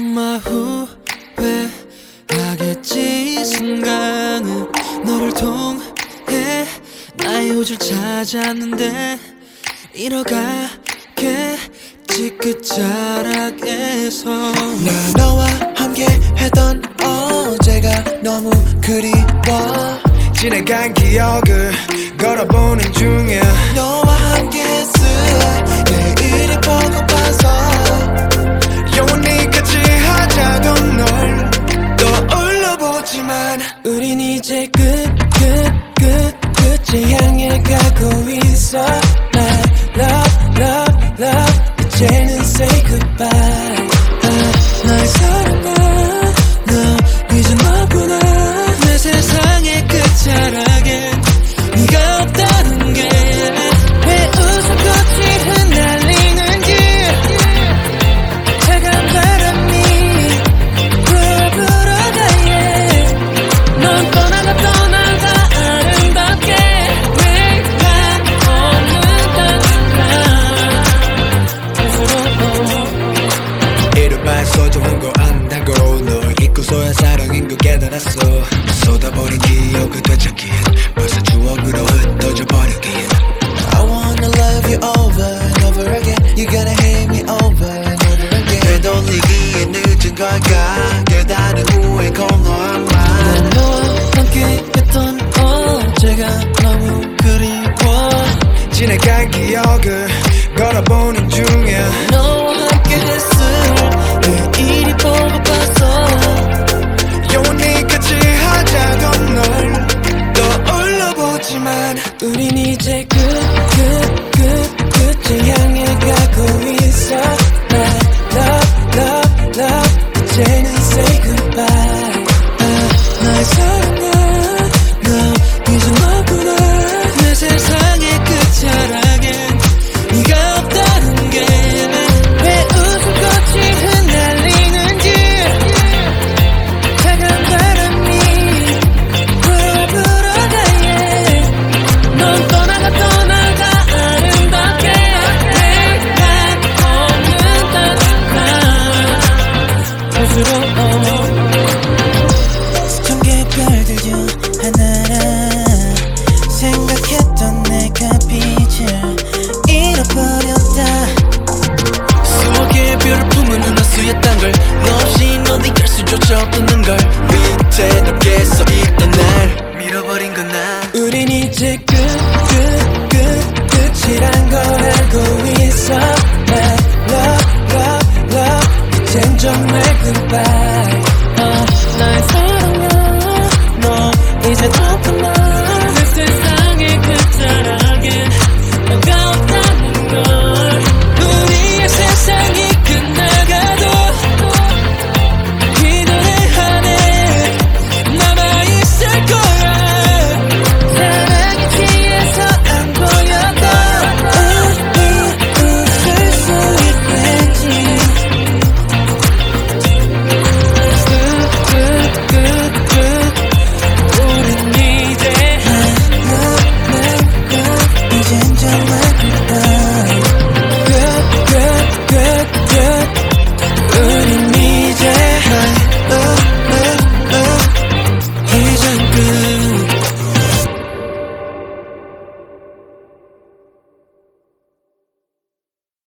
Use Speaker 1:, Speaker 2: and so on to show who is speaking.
Speaker 1: 아마 후회하겠지. 이 순간은 너를 통해 나의 우주를 찾았는데 잃어가겠지. 끝자락에서
Speaker 2: 나 너와 함께 했던 어제가 너무 그리워.
Speaker 3: 지나간 기억을 걸어보는 중이야.
Speaker 2: 너와
Speaker 1: 끝 끝 끝 끝에 향해 가고 있어
Speaker 3: 널 잊고서야 사랑인 걸 깨달았어. 쏟아버린 기억을 되찾기엔 벌써 추억으로 흩어져 버리기엔.
Speaker 2: I wanna love you over and over again. You gotta hate me over and over again. 되돌리기에 늦은 걸까? 깨달은 후에 공허한
Speaker 1: 말난 너와 함께 했던 어제가 너무 그리워?
Speaker 3: 지나간 기억을 걸어보는 중이야
Speaker 1: 은하수였단 걸너 없이 넌 이길 수조차 없던 걸.
Speaker 2: 밑에 넓게 써있던 날.
Speaker 1: 밀어버린 건나. 우린 이제 끝